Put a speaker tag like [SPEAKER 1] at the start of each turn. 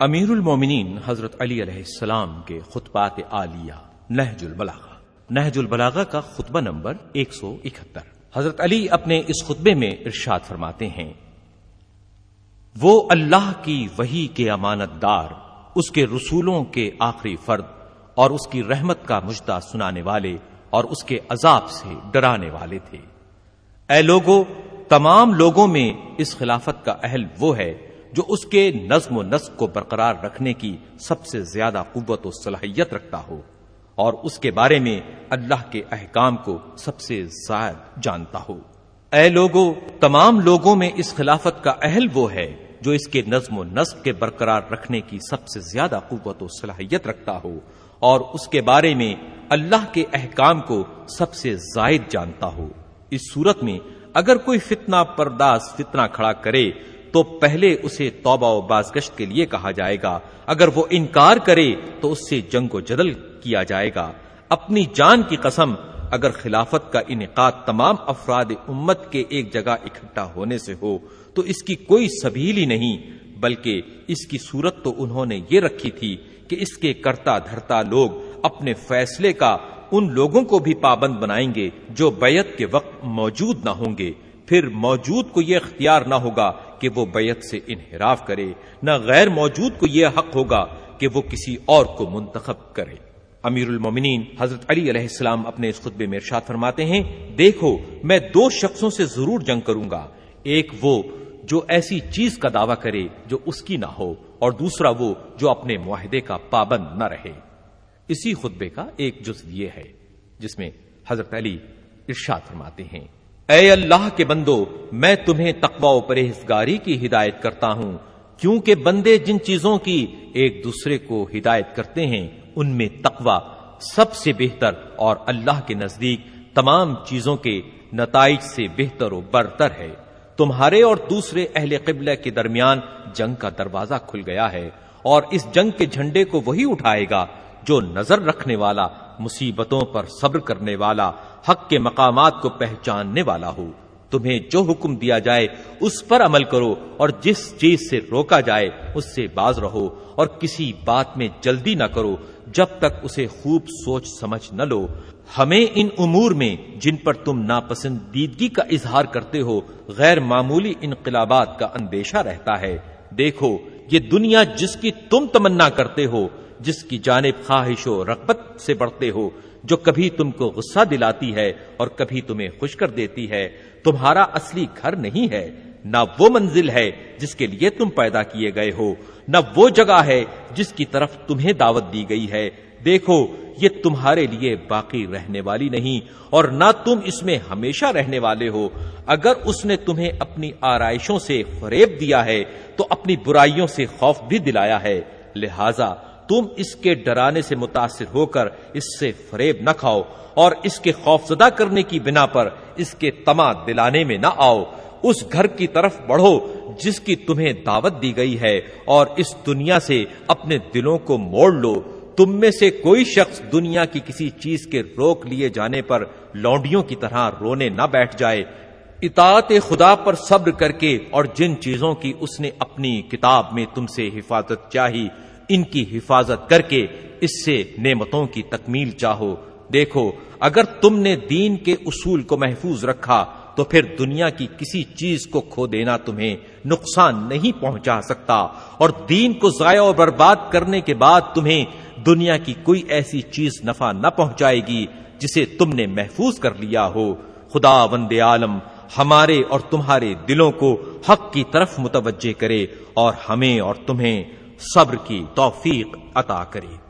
[SPEAKER 1] امیر المومنین حضرت علی علیہ السلام کے خطبات عالیہ نہج البلاغہ۔ نہج البلاغہ کا خطبہ نمبر ایک سو اکہتر۔ حضرت علی اپنے اس خطبے میں ارشاد فرماتے ہیں، وہ اللہ کی وہی کے امانت دار اس کے رسولوں کے آخری فرد اور اس کی رحمت کا مجدہ سنانے والے اور اس کے عذاب سے ڈرانے والے تھے۔ اے لوگوں تمام لوگوں میں اس خلافت کا اہل وہ ہے جو اس کے نظم و نسق کو برقرار رکھنے کی سب سے زیادہ قوت و صلاحیت رکھتا ہو اور اس کے بارے میں اللہ کے احکام کو سب سے زائد جانتا ہو۔ اے لوگوں تمام لوگوں میں اس خلافت کا اہل وہ ہے جو اس کے نظم و نسق کے برقرار رکھنے کی سب سے زیادہ قوت و صلاحیت رکھتا ہو اور اس کے بارے میں اللہ کے احکام کو سب سے زائد جانتا ہو۔ اس صورت میں اگر کوئی فتنہ پرداز فتنہ کھڑا کرے تو پہلے اسے توبہ و بازگشت کے لیے کہا جائے گا۔ اگر وہ انکار کرے تو اس سے جنگ و جدل کیا جائے گا۔ اپنی جان کی قسم، اگر خلافت کا انعقاد تمام افراد امت کے ایک جگہ اکٹھا ہونے سے ہو، تو اس کی کوئی سبیل ہی نہیں، بلکہ اس کی صورت تو انہوں نے یہ رکھی تھی کہ اس کے کرتا دھرتا لوگ اپنے فیصلے کا ان لوگوں کو بھی پابند بنائیں گے جو بیعت کے وقت موجود نہ ہوں گے۔ پھر موجود کو یہ اختیار نہ ہوگا کہ وہ بیعت سے انحراف کرے، نہ غیر موجود کو یہ حق ہوگا کہ وہ کسی اور کو منتخب کرے۔ امیر المومنین حضرت علی علیہ السلام اپنے اس خطبے میں ارشاد فرماتے ہیں، دیکھو، میں دو شخصوں سے ضرور جنگ کروں گا، ایک وہ جو ایسی چیز کا دعویٰ کرے جو اس کی نہ ہو، اور دوسرا وہ جو اپنے معاہدے کا پابند نہ رہے۔ اسی خطبے کا ایک جز یہ ہے، جس میں حضرت علی ارشاد فرماتے ہیں۔ اے اللہ کے بندو، میں تمہیں تقوا و پرہیزگاری کی ہدایت کرتا ہوں، کیونکہ بندے جن چیزوں کی ایک دوسرے کو ہدایت کرتے ہیں، ان میں تقوا سب سے بہتر اور اللہ کے نزدیک تمام چیزوں کے نتائج سے بہتر و برتر ہے۔ تمہارے اور دوسرے اہل قبلہ کے درمیان جنگ کا دروازہ کھل گیا ہے اور اس جنگ کے جھنڈے کو وہی اٹھائے گا جو نظر رکھنے والا مصیبتوں پر صبر کرنے والا، حق کے مقامات کو پہچاننے والا ہو۔ تمہیں جو حکم دیا جائے، اس پر عمل کرو اور جس چیز سے روکا جائے، اس سے باز رہو اور کسی بات میں جلدی نہ کرو۔ جب تک اسے خوب سوچ سمجھ نہ لو۔ ہمیں ان امور میں جن پر تم ناپسندیدگی کا اظہار کرتے ہو، غیر معمولی انقلابات کا اندیشہ رہتا ہے۔ دیکھو، یہ دنیا جس کی تم تمنا کرتے ہو جس کی جانب خواہش و رغبت سے بڑھتے ہو، جو کبھی تم کو غصہ دلاتی ہے اور کبھی تمہیں خوش کر دیتی ہے، تمہارا اصلی گھر نہیں ہے، نہ وہ منزل ہے جس کے لیے تم پیدا کیے گئے ہو، نہ وہ جگہ ہے جس کی طرف تمہیں دعوت دی گئی ہے۔ دیکھو، یہ تمہارے لیے باقی رہنے والی نہیں، اور نہ تم اس میں ہمیشہ رہنے والے ہو۔ اگر اس نے تمہیں اپنی آرائشوں سے فریب دیا ہے، تو اپنی برائیوں سے خوف بھی دلایا ہے۔ لہذا تم اس کے ڈرانے سے متاثر ہو کر اس سے فریب نہ کھاؤ اور اس کے خوف زدہ کرنے کی بنا پر اس کے تما دلانے میں نہ آؤ۔ اس گھر کی طرف بڑھو جس کی تمہیں دعوت دی گئی ہے اور اس دنیا سے اپنے دلوں کو موڑ لو۔ تم میں سے کوئی شخص دنیا کی کسی چیز کے روک لیے جانے پر لونڈیوں کی طرح رونے نہ بیٹھ جائے۔ اطاعت خدا پر صبر کر کے اور جن چیزوں کی اس نے اپنی کتاب میں تم سے حفاظت چاہی ان کی حفاظت کر کے اس سے نعمتوں کی تکمیل چاہو۔ دیکھو، اگر تم نے دین کے اصول کو محفوظ رکھا، تو پھر دنیا کی کسی چیز کو کھو دینا تمہیں نقصان نہیں پہنچا سکتا۔ اور دین کو ضائع اور برباد کرنے کے بعد تمہیں دنیا کی کوئی ایسی چیز نفع نہ پہنچائے گی جسے تم نے محفوظ کر لیا ہو۔ خدا وند عالم، ہمارے اور تمہارے دلوں کو حق کی طرف متوجہ کرے اور ہمیں اور تمہیں صبر کی توفیق عطا کرے۔